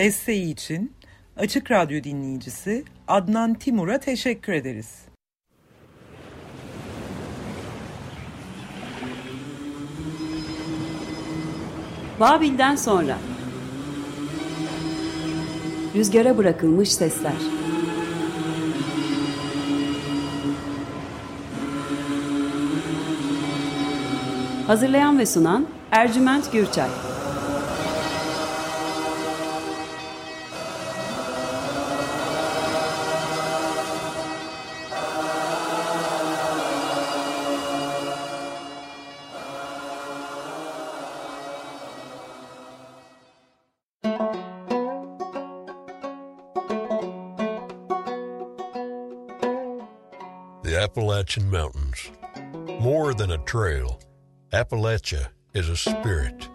Desteği için Açık Radyo dinleyicisi Adnan Timur'a teşekkür ederiz. Babil'den sonra. Rüzgara bırakılmış sesler. Hazırlayan ve sunan Ercüment Gürçay Appalachian Mountains. More than a trail, Appalachia is a spirit.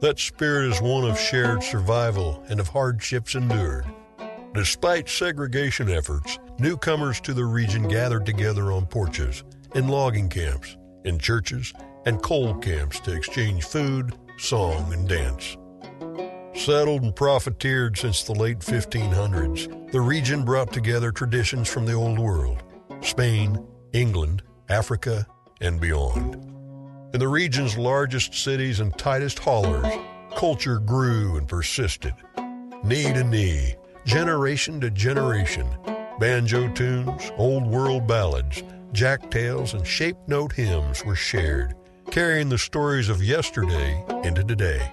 That spirit is one of shared survival and of hardships endured. Despite segregation efforts, newcomers to the region gathered together on porches, in logging camps, in churches, and coal camps to exchange food, song, and dance. Settled and profiteered since the late 1500s, the region brought together traditions from the Old World Spain, England, Africa, and beyond. In the region's largest cities and tightest haulers, culture grew and persisted. Knee to knee, generation to generation, banjo tunes, old world ballads, jack tales, and shape note hymns were shared, carrying the stories of yesterday into today,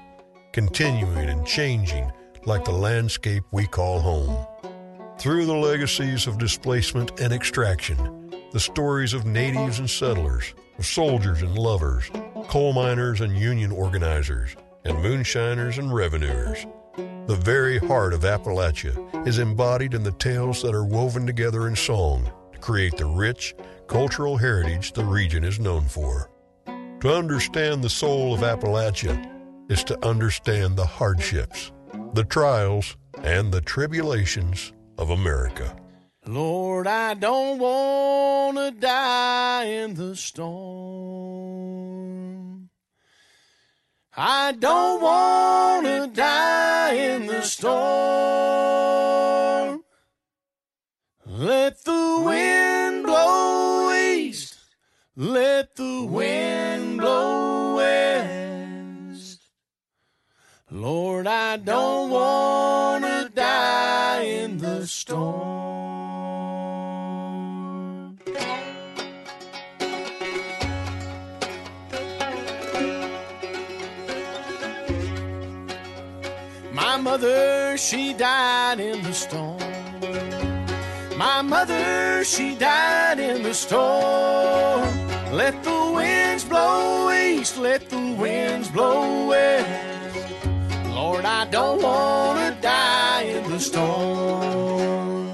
continuing and changing like the landscape we call home. Through the legacies of displacement and extraction, the stories of natives and settlers, of soldiers and lovers, coal miners and union organizers, and moonshiners and revenuers. The very heart of Appalachia is embodied in the tales that are woven together in song to create the rich cultural heritage the region is known for. To understand the soul of Appalachia is to understand the hardships, the trials, and the tribulations of America. Lord, I don't want to die in the storm. I don't want to die in the storm. Let the wind blow east. Let the wind blow west. Lord, I don't want to die in the storm. My mother, she died in the storm. My mother, she died in the storm. Let the winds blow east, let the winds blow west. Lord, I don't want to die in the storm.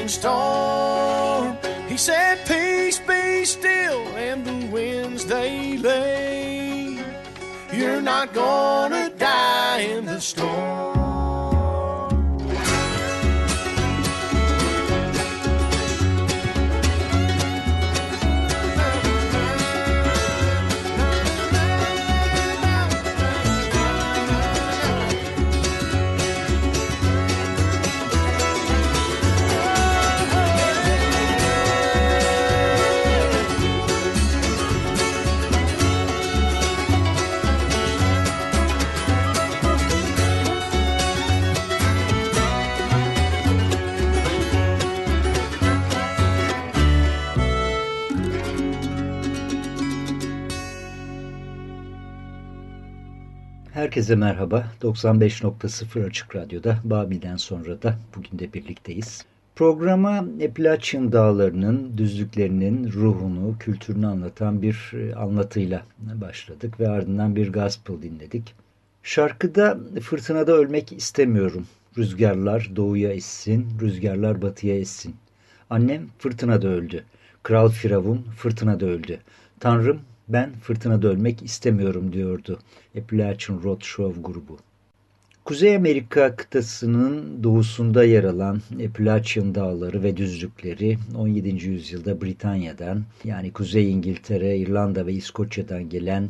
Raging storm. He said, Peace be still, and the winds they lay. You're not gonna Herkese merhaba. 95.0 Açık Radyo'da Babil'den sonra da bugün de birlikteyiz. Programa Appalachian Dağları'nın, düzlüklerinin ruhunu, kültürünü anlatan bir e, anlatıyla başladık ve ardından bir gospel dinledik. Şarkıda fırtınada ölmek istemiyorum. Rüzgarlar doğuya essin, rüzgarlar batıya essin. Annem fırtınada öldü. Kral Firavun fırtınada öldü. Tanrım ben fırtına dönmek istemiyorum diyordu Appalachian Road Show grubu. Kuzey Amerika kıtasının doğusunda yer alan Appalachian dağları ve düzlükleri 17. yüzyılda Britanya'dan yani Kuzey İngiltere, İrlanda ve İskoçya'dan gelen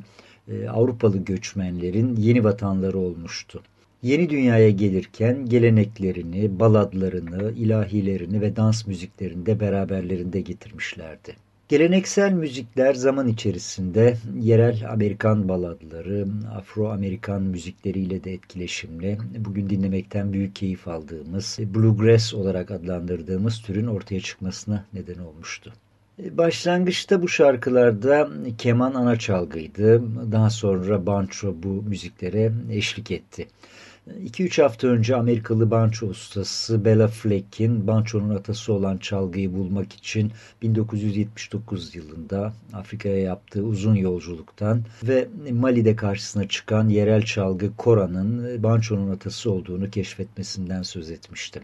e, Avrupalı göçmenlerin yeni vatanları olmuştu. Yeni dünyaya gelirken geleneklerini, baladlarını, ilahilerini ve dans müziklerini de beraberlerinde getirmişlerdi. Geleneksel müzikler zaman içerisinde yerel Amerikan baladları, Afro-Amerikan müzikleriyle de etkileşimli. Bugün dinlemekten büyük keyif aldığımız, bluegrass olarak adlandırdığımız türün ortaya çıkmasına neden olmuştu. Başlangıçta bu şarkılarda keman ana çalgıydı. Daha sonra banjo bu müziklere eşlik etti. 2-3 hafta önce Amerikalı banço ustası Bella Fleck'in bançonun atası olan çalgıyı bulmak için 1979 yılında Afrika'ya yaptığı uzun yolculuktan ve Mali'de karşısına çıkan yerel çalgı Kora'nın bançonun atası olduğunu keşfetmesinden söz etmiştim.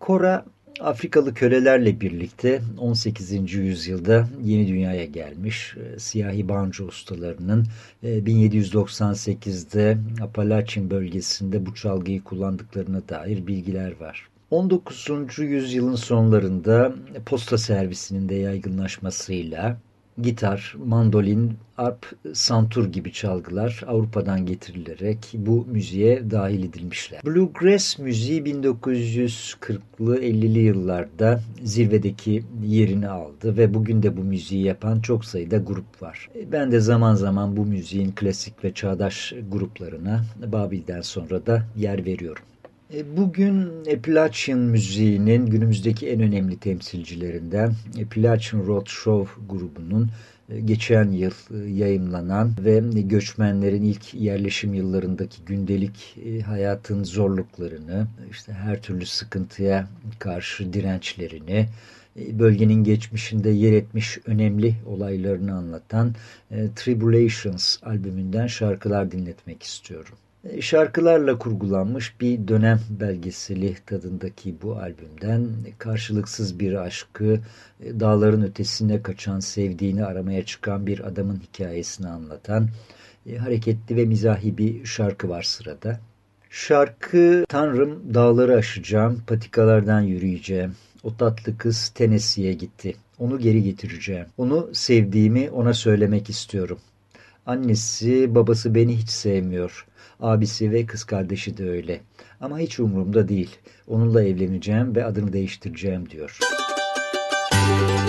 Kora Afrikalı kölelerle birlikte 18. yüzyılda yeni dünyaya gelmiş e, siyahi banjo ustalarının 1798'de e, Appalachian bölgesinde bu çalgıyı kullandıklarına dair bilgiler var. 19. yüzyılın sonlarında posta servisinin de yaygınlaşmasıyla gitar, mandolin, arp, santur gibi çalgılar Avrupa'dan getirilerek bu müziğe dahil edilmişler. Bluegrass müziği 1940'lı 50'li yıllarda zirvedeki yerini aldı ve bugün de bu müziği yapan çok sayıda grup var. Ben de zaman zaman bu müziğin klasik ve çağdaş gruplarına Babil'den sonra da yer veriyorum. E, bugün Appalachian müziğinin günümüzdeki en önemli temsilcilerinden Appalachian Road Show grubunun e, geçen yıl e, yayımlanan ve göçmenlerin ilk yerleşim yıllarındaki gündelik hayatın zorluklarını, işte her türlü sıkıntıya karşı dirençlerini, bölgenin geçmişinde yer etmiş önemli olaylarını anlatan Tribulations albümünden şarkılar dinletmek istiyorum. Şarkılarla kurgulanmış bir dönem belgeseli tadındaki bu albümden karşılıksız bir aşkı, e, dağların ötesine kaçan, sevdiğini aramaya çıkan bir adamın hikayesini anlatan e, hareketli ve mizahi bir şarkı var sırada. Şarkı Tanrım dağları aşacağım, patikalardan yürüyeceğim. O tatlı kız Tennessee'ye gitti. Onu geri getireceğim. Onu sevdiğimi ona söylemek istiyorum. Annesi, babası beni hiç sevmiyor. Abisi ve kız kardeşi de öyle. Ama hiç umurumda değil. Onunla evleneceğim ve adını değiştireceğim diyor. Müzik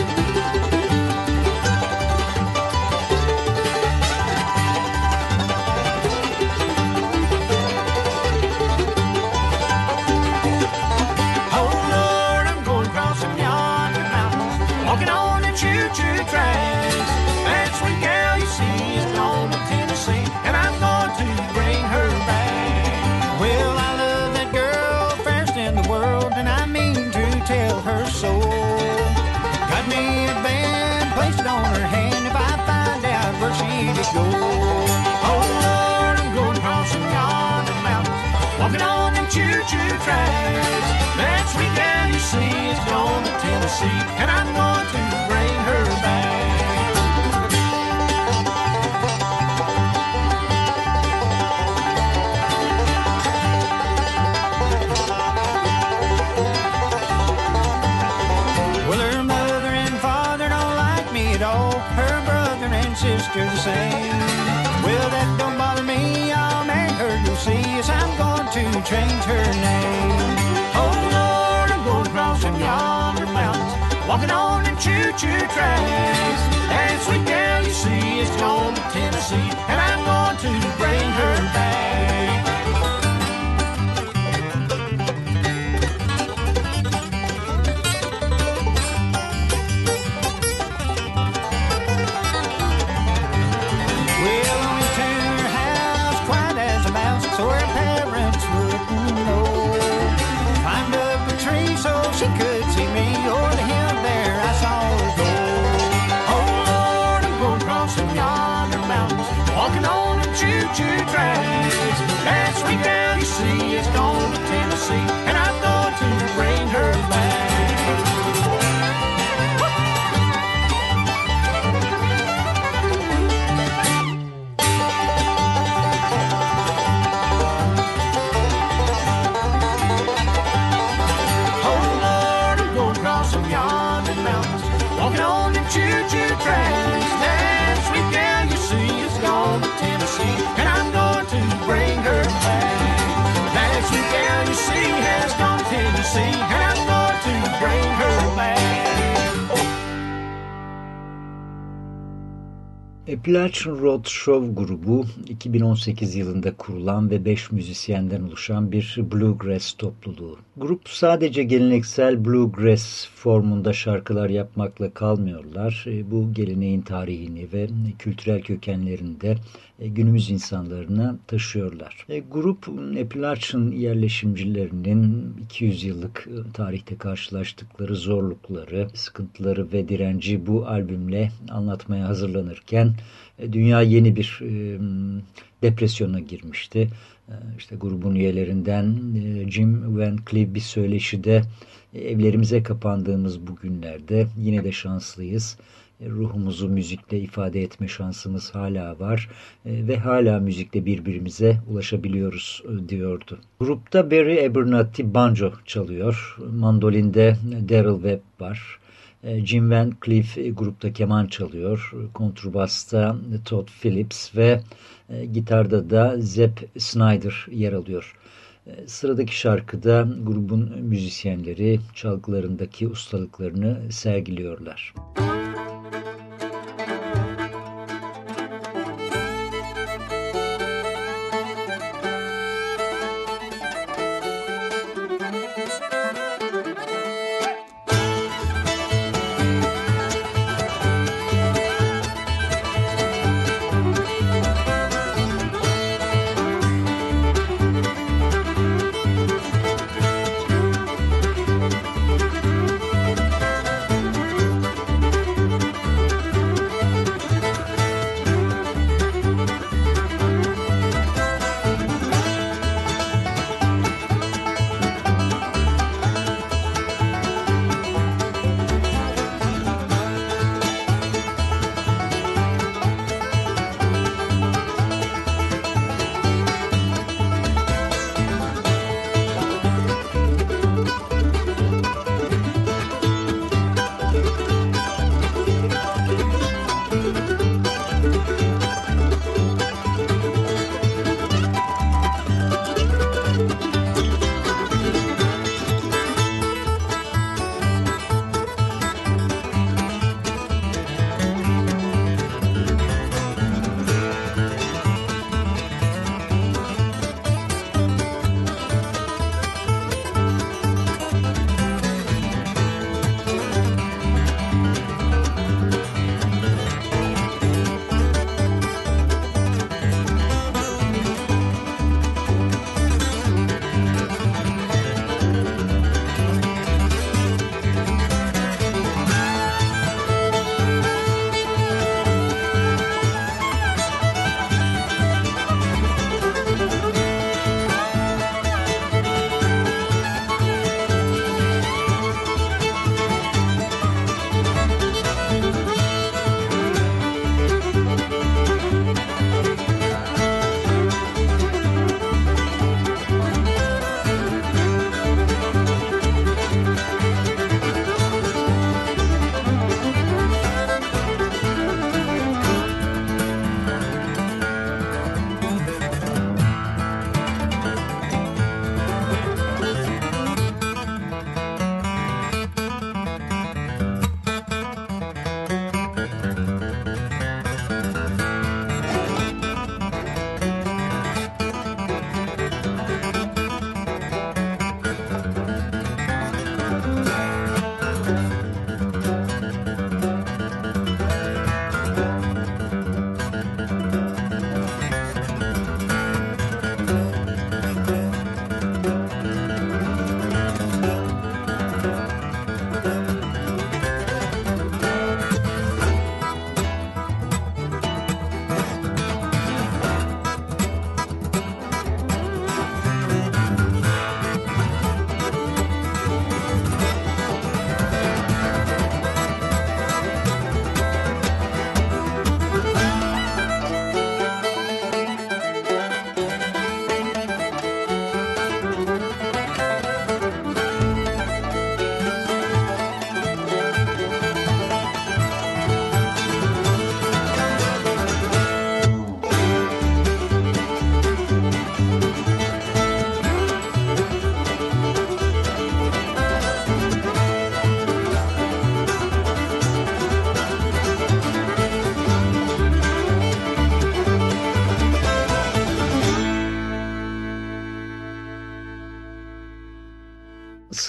choo-choo. That sweet you see is gone to Tennessee, and I'm going change her name. Oh, Lord, I'm going across them yonder mountains, walking on them choo-choo tracks. That sweet gal you see is gone to Tennessee, Appalachian Road Show grubu 2018 yılında kurulan ve 5 müzisyenden oluşan bir bluegrass topluluğu. Grup sadece geleneksel bluegrass formunda şarkılar yapmakla kalmıyorlar. E, Bu geleneğin tarihini ve kültürel kökenlerini de e, günümüz insanlarına taşıyorlar. E, Grup Appalachian yerleşimcilerinin 200 yıllık tarihte karşılaştıkları zorlukları, sıkıntıları ve direnci bu albümle anlatmaya hazırlanırken dünya yeni bir e, depresyona girmişti. E, İşte grubun üyelerinden e, Jim Van Cleef bir söyleşide e, evlerimize kapandığımız bu günlerde yine de şanslıyız. E, Ruhumuzu müzikle ifade etme şansımız hala var e, ve hala müzikle birbirimize ulaşabiliyoruz e, diyordu. Grupta Barry Abernathy banjo çalıyor. Mandolinde Daryl Webb var. E, Jim Van Cleef e, grupta keman çalıyor. Kontrbasta Todd Phillips ve e, gitarda da Zep Snyder yer alıyor. Sıradaki şarkıda grubun müzisyenleri çalgılarındaki ustalıklarını sergiliyorlar.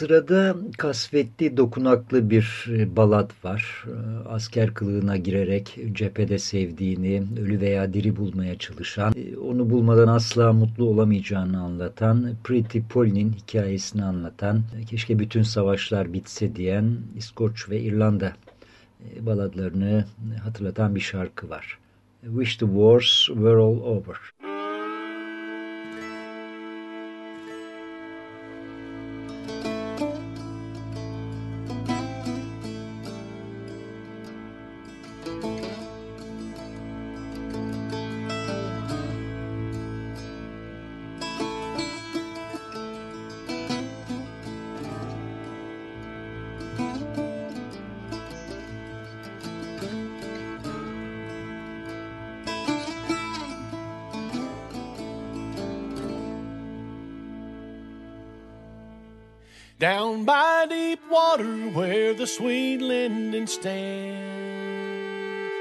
Sırada kasvetli dokunaklı bir e, balad var. E, asker kılığına girerek cephede sevdiğini, ölü veya diri bulmaya çalışan, e, onu bulmadan asla mutlu olamayacağını anlatan, Pretty Polly'nin hikayesini anlatan, keşke bütün savaşlar bitse diyen İskoç ve İrlanda baladlarını hatırlatan bir şarkı var. Wish the Wars Were All Over. Down by deep water where the sweet linden stand,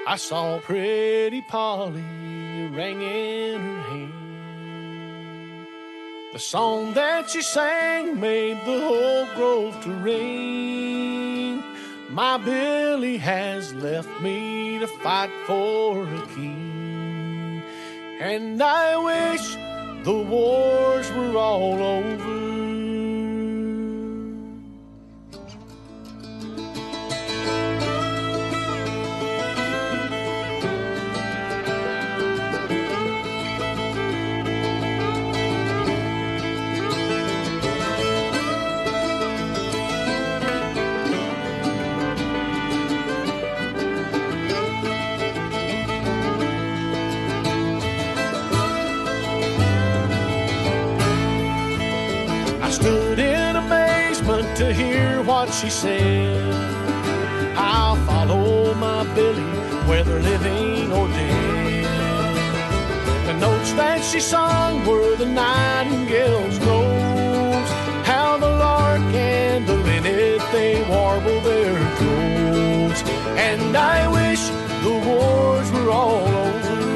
I saw pretty Polly ring in her hand. The song that she sang made the whole grove to ring. My Billy has left me to fight for a king, and I wish the wars were all over. She said. I'll follow my Billy, whether living or dead. The notes that she sung were the nightingale's notes. How the lark and the linnet they warble their throats. And I wish the wars were all over.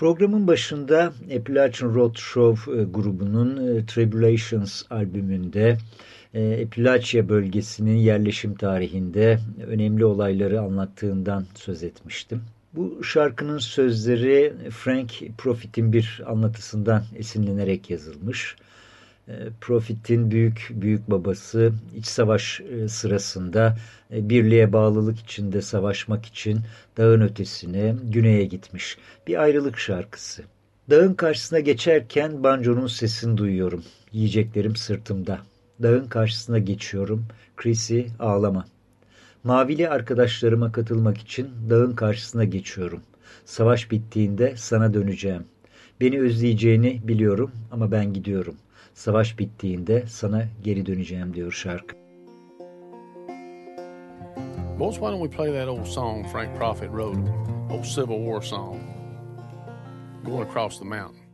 Programın başında Appalachian Road Show e, grubunun e, Tribulations albümünde e, Appalachia bölgesinin yerleşim tarihinde önemli olayları anlattığından söz etmiştim. Bu şarkının sözleri Frank Profit'in bir anlatısından esinlenerek yazılmış. Profit'in büyük büyük babası iç savaş sırasında birliğe bağlılık içinde savaşmak için dağın ötesine güneye gitmiş. Bir ayrılık şarkısı. Dağın karşısına geçerken banjonun sesini duyuyorum. Yiyeceklerim sırtımda. Dağın karşısına geçiyorum. Chrissy ağlama. Mavili arkadaşlarıma katılmak için dağın karşısına geçiyorum. Savaş bittiğinde sana döneceğim. Beni özleyeceğini biliyorum ama ben gidiyorum. Savaş bittiğinde sana geri döneceğim diyor şarkı. Boys, why don't we play that old song Frank Prophet wrote, old Civil War song, Going Across the Mountain.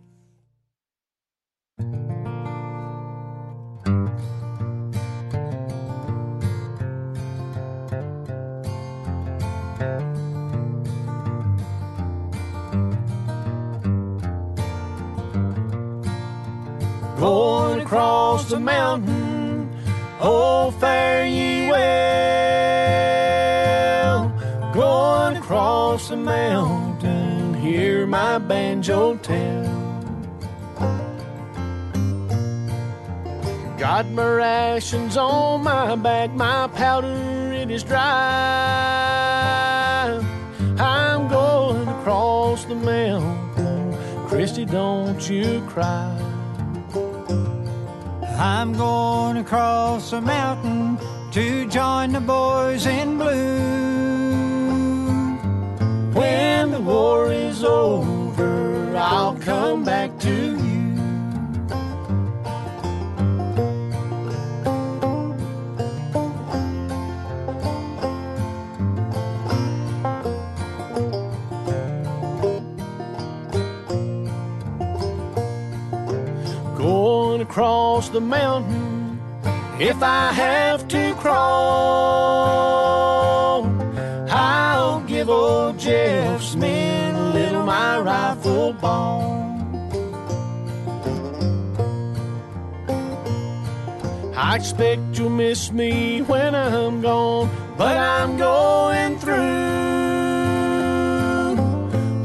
Going across the mountain, oh, fare ye well. Going across the mountain, hear my banjo tell. Got my rations on my back, my powder it is dry. I'm going across the mountain, Christy, don't you cry. I'm going across the mountain to join the boys in blue. When the war is over, I'll come back to you. The mountain if I have to crawl. I'll give old Jeff Smith a little my rifle ball. I expect you'll miss me when I'm gone, but I'm going through.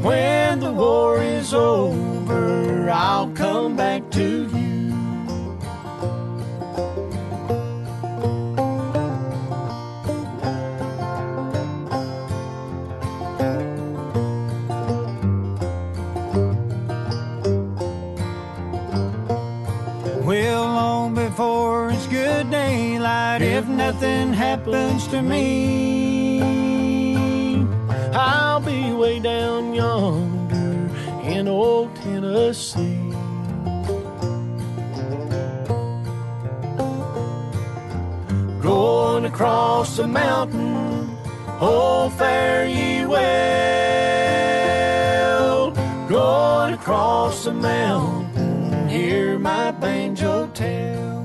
When the war is over, I'll come back to Well, long before it's good daylight, if nothing happens to me, I'll be way down yonder in old Tennessee. Going across the mountain, oh, fare ye well. Going across the mountain, hear my banjo tell.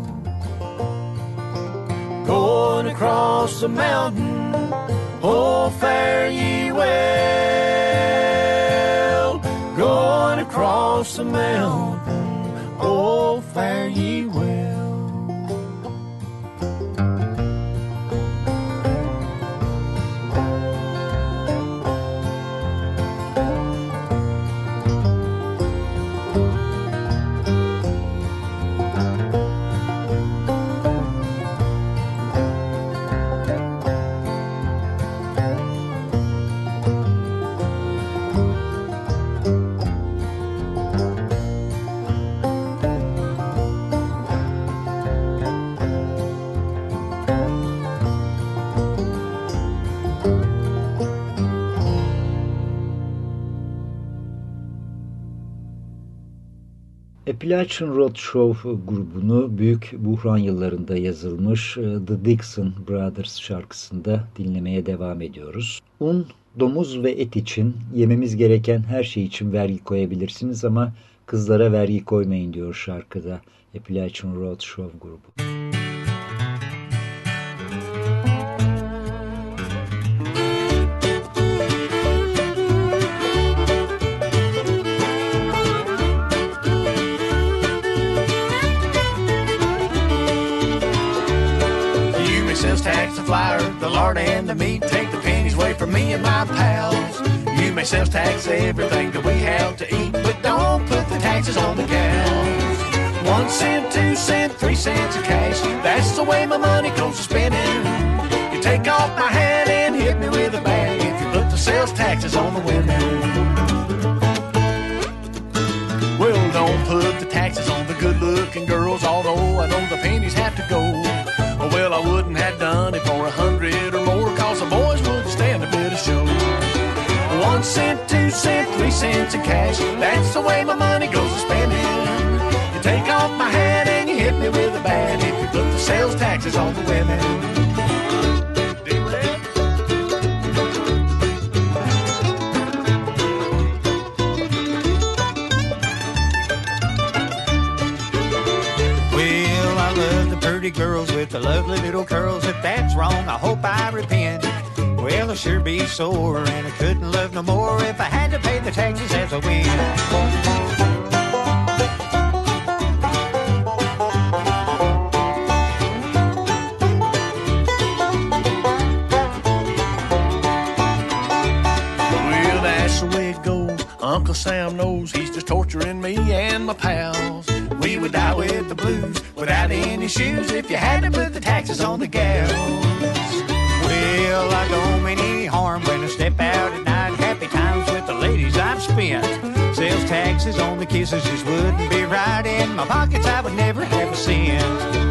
Going across the mountain, oh, fare ye well. Going across the mountain, oh, fare ye well. Appalachian Road Show grubunu büyük buhran yıllarında yazılmış e, The Dixon Brothers şarkısında dinlemeye devam ediyoruz. Un, domuz ve et için yememiz gereken her şey için vergi koyabilirsiniz ama kızlara vergi koymayın diyor şarkıda Appalachian Road Show grubu. Tax, the flour, the lard, and the meat. Take the pennies away from me and my pals. You may sales tax everything that we have to eat, but don't put the taxes on the cows. One cent, two cent, three cents of cash. That's the way my money goes to spending. You take off my hat and hit me with a bat if you put the sales taxes on the women. I wouldn't have done it for a hundred or more, cause the boys wouldn't stand a bit of show. One cent, two cent, three cents in cash, that's the way my money goes to spending. You take off my hat and you hit me with a bat if you put the sales taxes on the women. The lovely little curls. If that's wrong, I hope I repent. Well, I sure be sore, and I couldn't love no more if I had to pay the taxes as I went. The gals. Well, I don't mean any harm when I step out at night. Happy times with the ladies I've spent. Sales taxes on the kisses just wouldn't be right. In my pockets, I would never have a cent.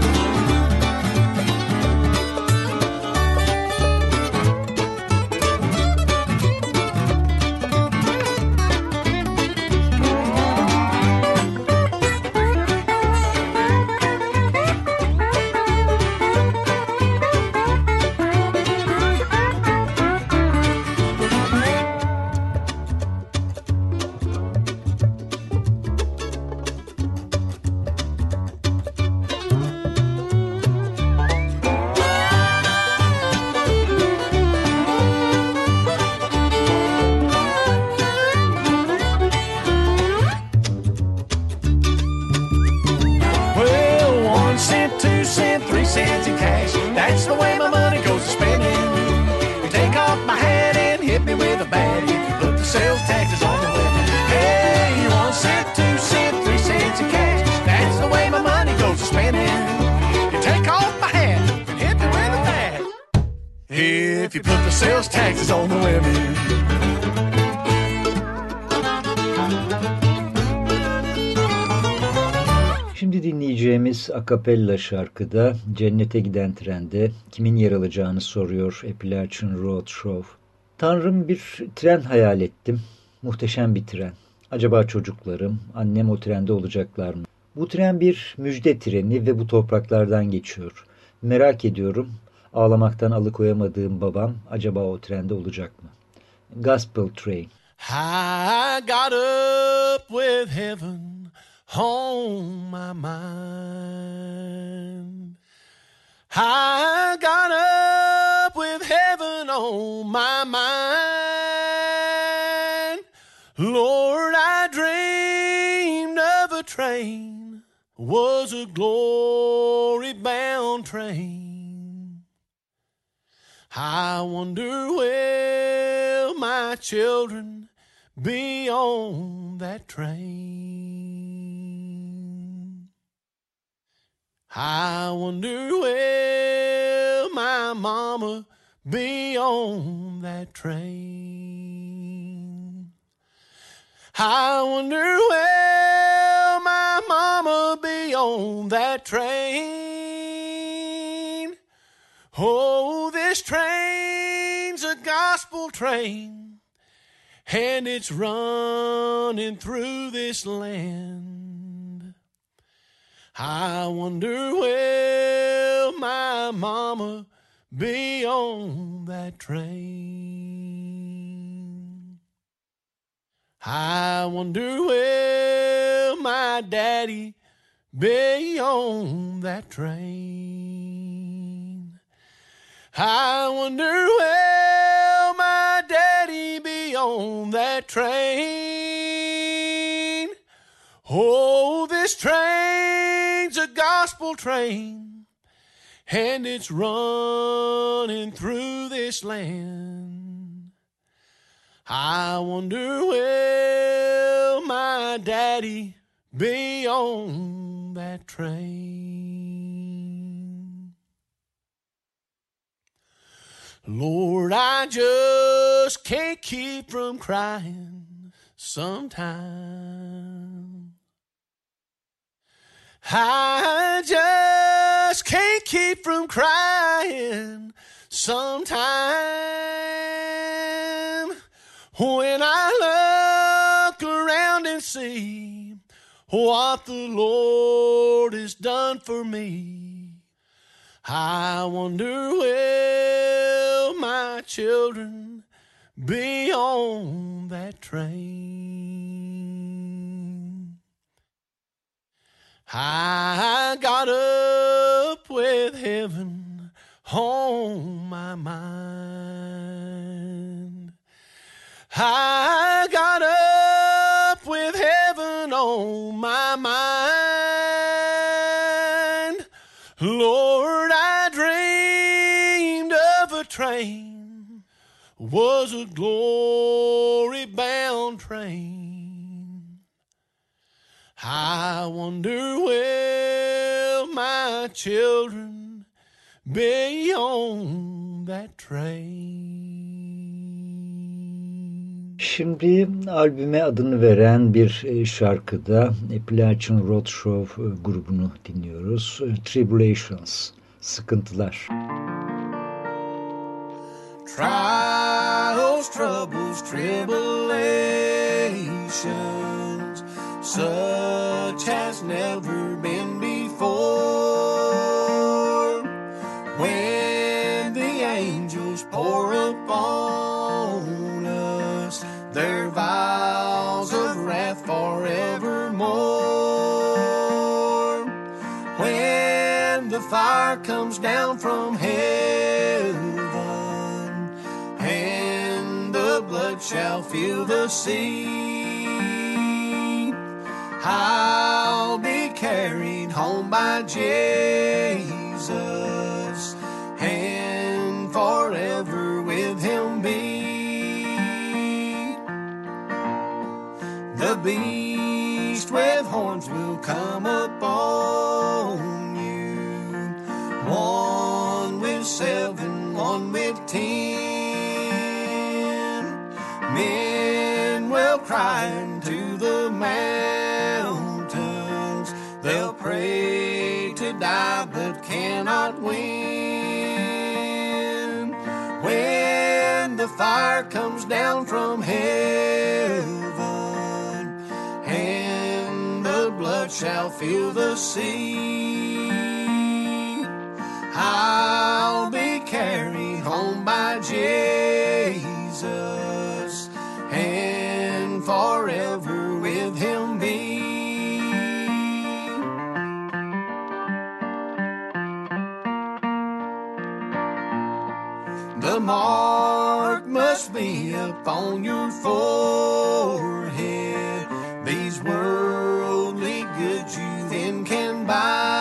Akapella şarkıda Cennete Giden Trende kimin yer alacağını soruyor Appalachian Road Show. Tanrım bir tren hayal ettim. Muhteşem bir tren. Acaba çocuklarım, annem o trende olacaklar mı? Bu tren bir müjde treni ve bu topraklardan geçiyor. Merak ediyorum ağlamaktan alıkoyamadığım babam acaba o trende olacak mı? Gospel Train. I got up with heaven on my mind. I got up with heaven on my mind. Lord, I dreamed of a train, was a glory bound train. I wonder will my children be on that train? I wonder will my mama be on that train? I wonder will my mama be on that train? Oh, this train's a gospel train, and it's running through this land. I wonder will my mama be on that train? I wonder will my daddy be on that train? I wonder will my daddy be on that train? Oh, this train's a gospel train, and it's running through this land. I wonder will my daddy be on that train? Lord, I just can't keep from crying sometimes. I just can't keep from crying sometime when I look around and see what the Lord has done for me. I wonder will my children be on that train? I got up with heaven on my mind. I got up with heaven on my mind. Lord, I dreamed of a train, was a glory bound train. I wonder will my children be on that train? Şimdi albüme adını veren bir e, şarkıda Appalachian Roadshow e, grubunu dinliyoruz. E, Tribulations, Sıkıntılar. trials, troubles, tribulations, such as never been before. When the angels pour upon us their vials of wrath forevermore. When the fire comes down from heaven and the blood shall fill the sea. I'll be carried home by Jesus and forever with him be. The beast cannot win. When the fire comes down from heaven and the blood shall fill the sea, I'll be carried home by Jesus and forever mark must be upon your forehead. These worldly goods you then can buy.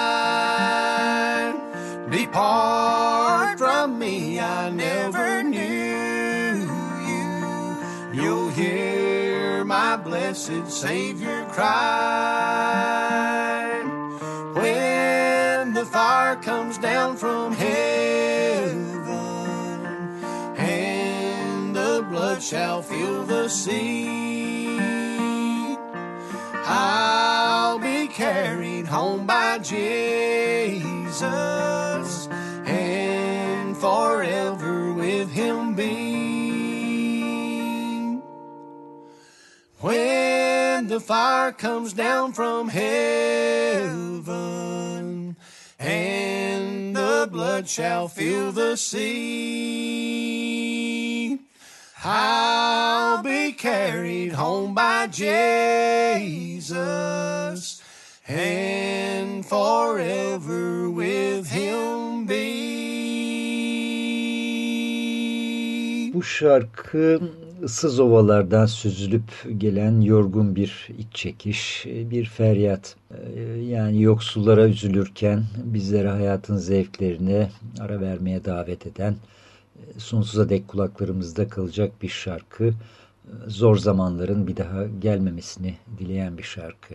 Depart from me, I never knew you. You'll hear my blessed Savior cry. When the fire comes down from heaven shall fill the sea. I'll be carried home by Jesus and forever with him be. When the fire comes down from heaven and the blood shall fill the sea. I'll be carried home by Jesus and forever with him be. Bu şarkı ıssız ovalardan süzülüp gelen yorgun bir iç çekiş, bir feryat. Ee, yani yoksullara üzülürken bizlere hayatın zevklerine ara vermeye davet eden, sonsuza dek kulaklarımızda kalacak bir şarkı. Zor zamanların bir daha gelmemesini dileyen bir şarkı.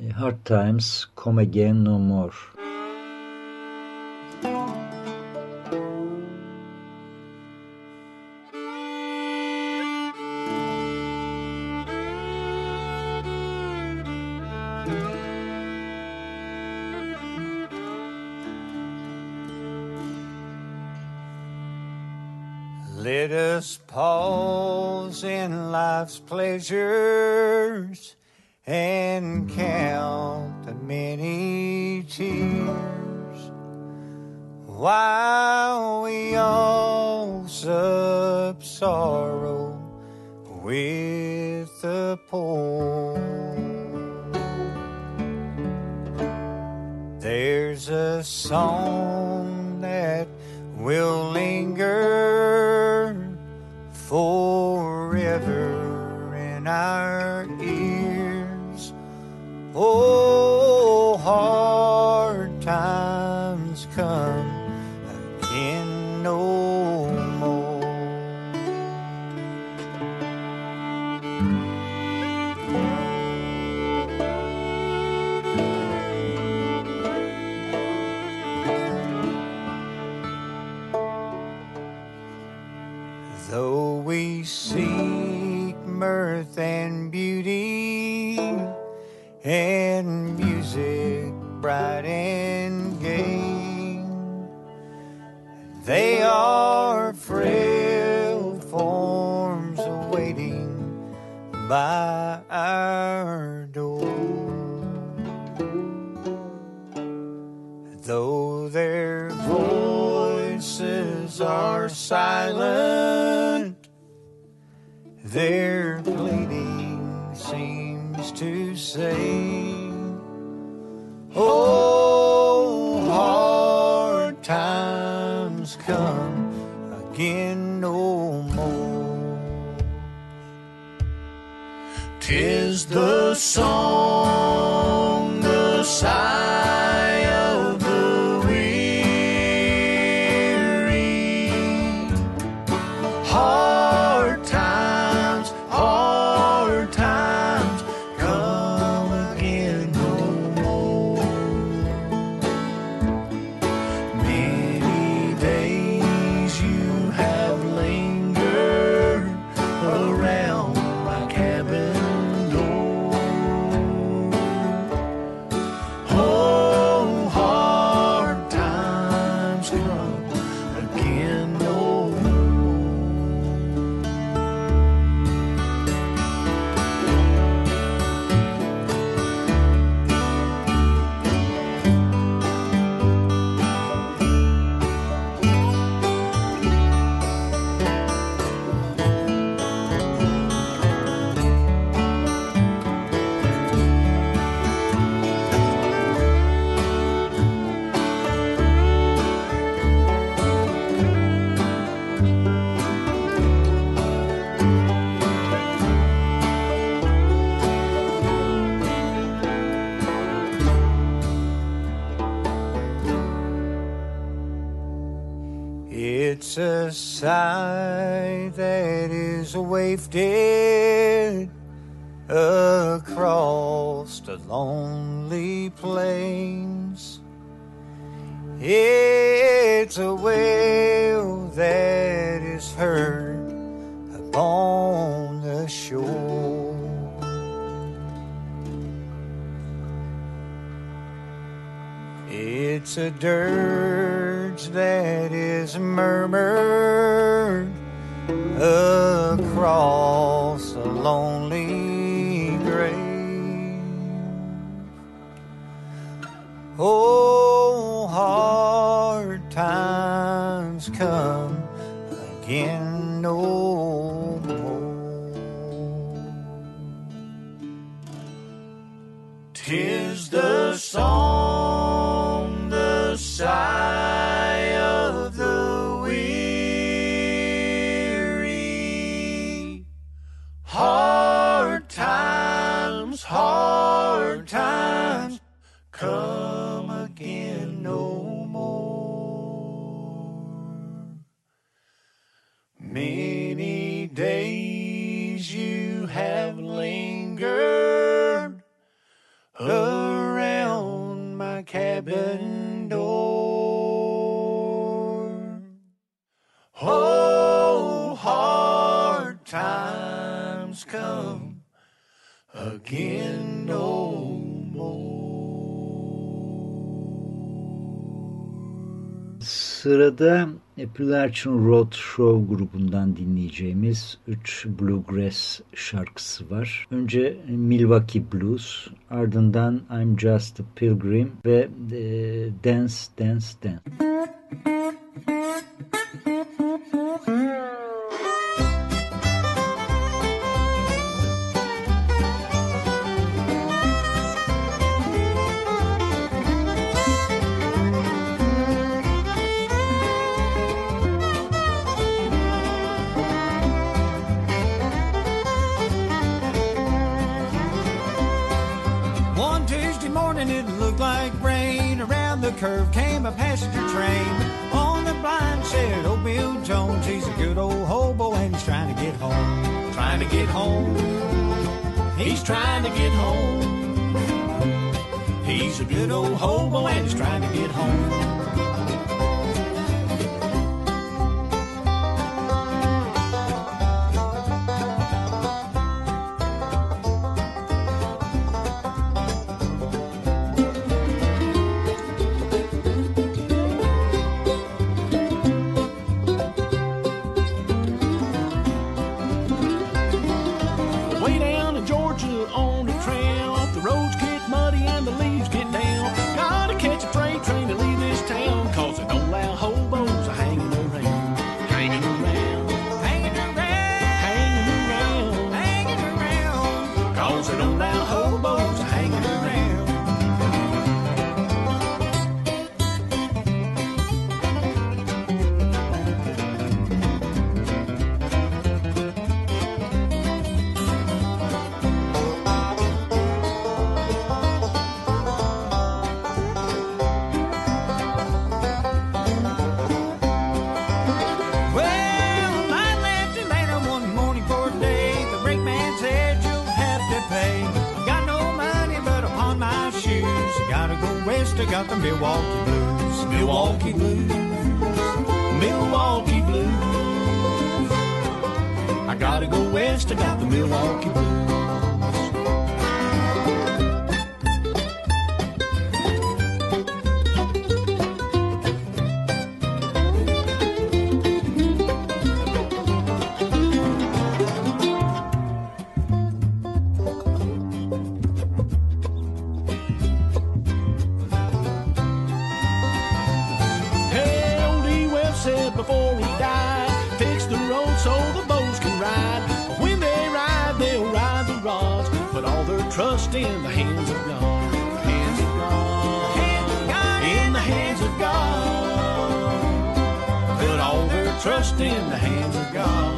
E, Hard Times Come Again No More. Let us pause in life's pleasures and count the many tears while we all sup sorrow with the poor. There's a song that will linger forever and our come again no more. Tis the song, lonely plains. It's a wail that is heard upon the shore. It's a dirge that is murmured across Oh, Sırada Appalachian Road Show grubundan dinleyeceğimiz 3 bluegrass şarkısı var. Önce Milwaukee Blues, ardından I'm Just a Pilgrim ve e, Dance Dance Dance. Curve came a passenger train. On the blind said, Oh, Bill Jones, he's a good old hobo and he's trying to get home. Trying to get home. He's trying to get home. He's a good old hobo and he's trying to get home. I got the Milwaukee blues. Milwaukee blues, Milwaukee blues. I gotta go west, I got the Milwaukee blues. In the hands of God. Hands of God. In the hands of God. Put all their trust in the hands of God.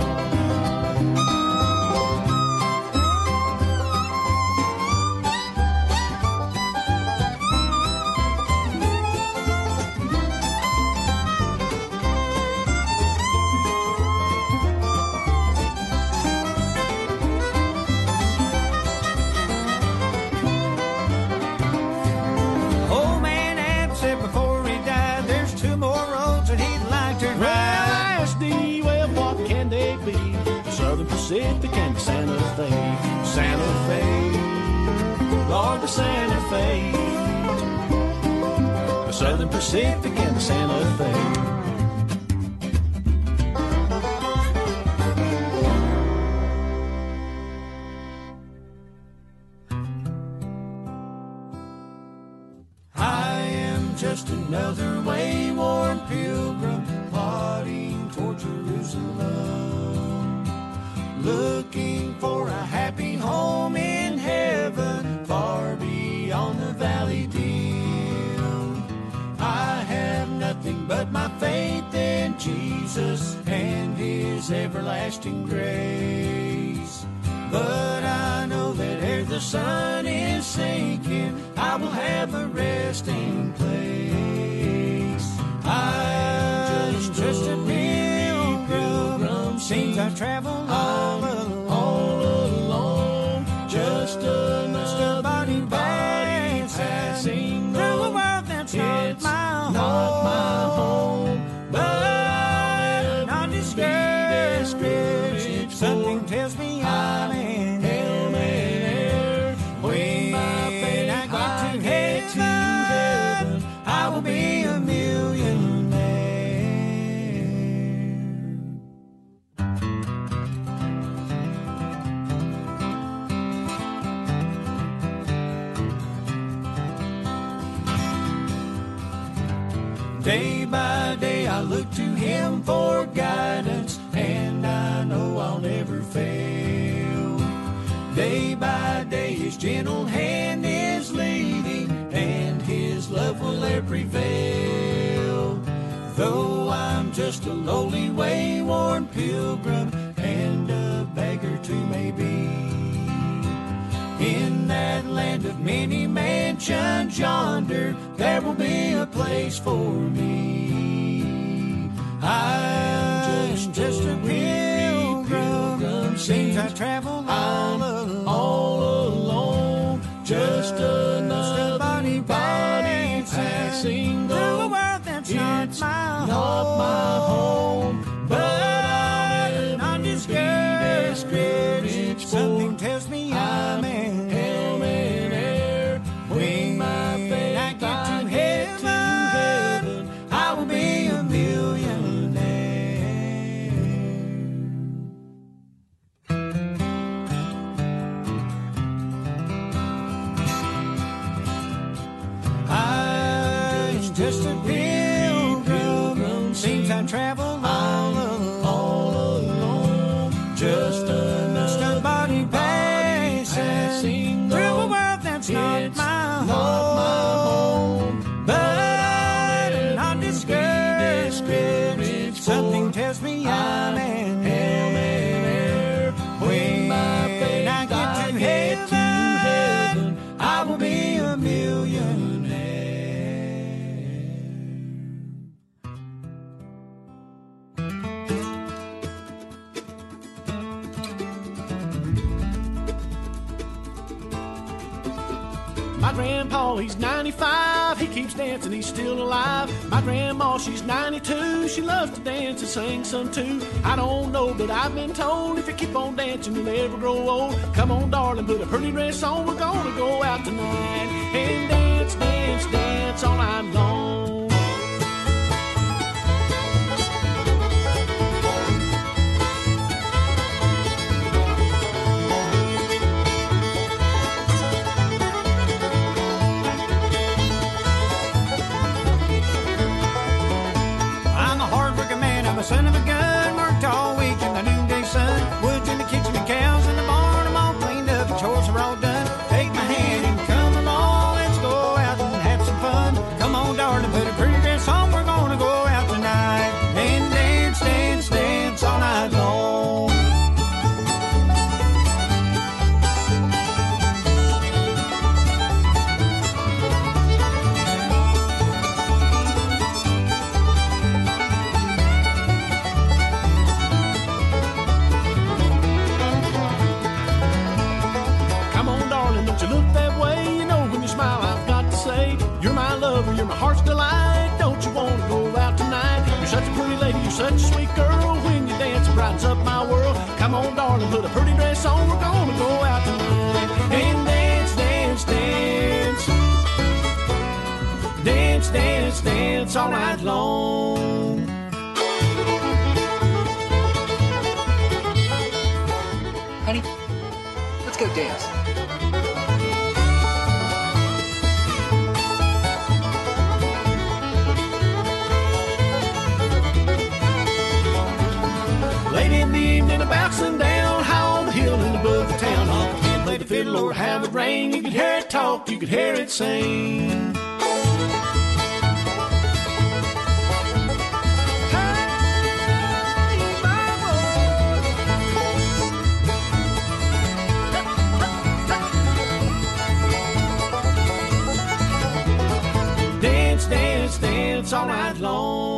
Fe. The Southern Pacific and the Santa Fe. I am just another wayward pilgrim plodding toward Jerusalem, looking faith in Jesus and his everlasting grace. But I know that ere the sun is sinking, I will have a resting place. I'm just a pilgrim, seems I travel. All lowly, wayworn pilgrim, and a beggar too may be. In that land of many mansions yonder, there will be a place for me. I'm just, just a pilgrim, seems I travel all alone, all alone, just another body, body passing through a world that's not my not my home, dancing, he's still alive. My grandma, she's 92. She loves to dance and sing some too. I don't know, but I've been told if you keep on dancing, you'll never grow old. Come on, darling, put a pretty dress on. We're gonna go out tonight and dance, dance, dance all night long. Night long.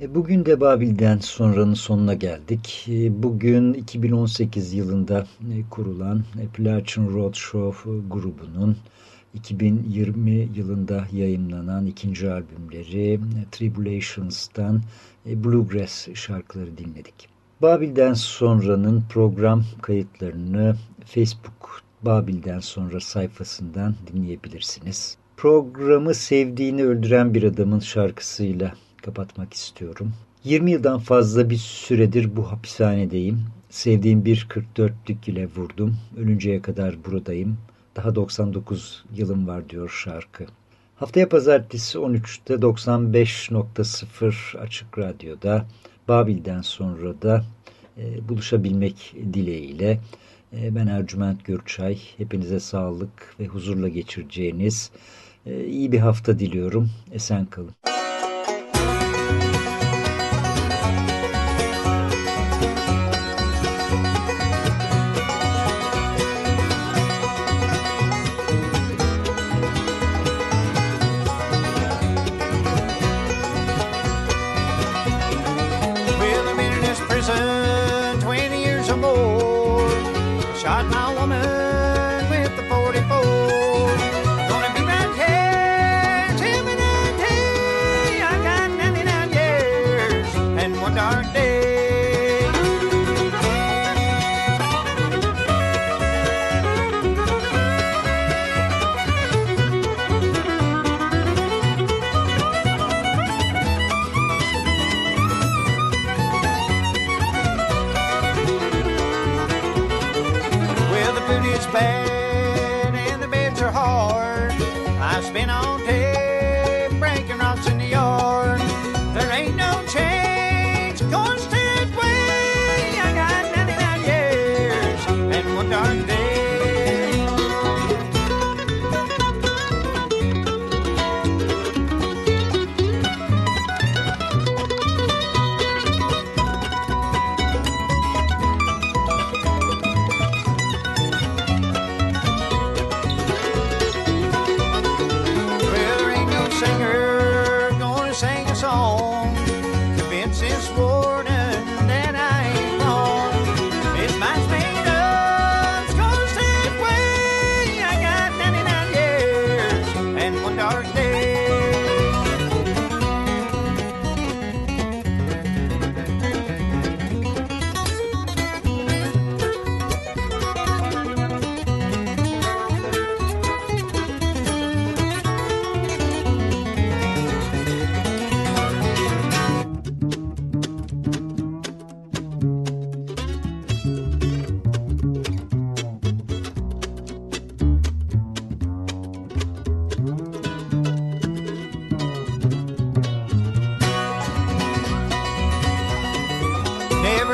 E, Bugün de Babil'den sonranın sonuna geldik. E, Bugün 2018 yılında e, kurulan Appalachian Roadshow grubunun 2020 yılında yayınlanan ikinci albümleri Tribulations'tan Bluegrass şarkıları dinledik. Babil'den sonranın program kayıtlarını Facebook Babil'den sonra sayfasından dinleyebilirsiniz. Programı sevdiğini öldüren bir adamın şarkısıyla kapatmak istiyorum. 20 yıldan fazla bir süredir bu hapishanedeyim. Sevdiğim bir 44'lük ile vurdum. Ölünceye kadar buradayım. Daha 99 yılım var diyor şarkı. Haftaya pazartesi 13'te 95.0 Açık Radyo'da Babil'den sonra da e, buluşabilmek dileğiyle ben Ercüment Gürçay. Hepinize sağlık ve huzurla geçireceğiniz e, iyi bir hafta diliyorum. Esen kalın. Dark. never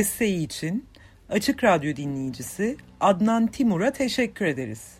Desteği için Açık Radyo dinleyicisi Adnan Timur'a teşekkür ederiz.